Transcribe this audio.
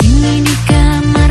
cínica.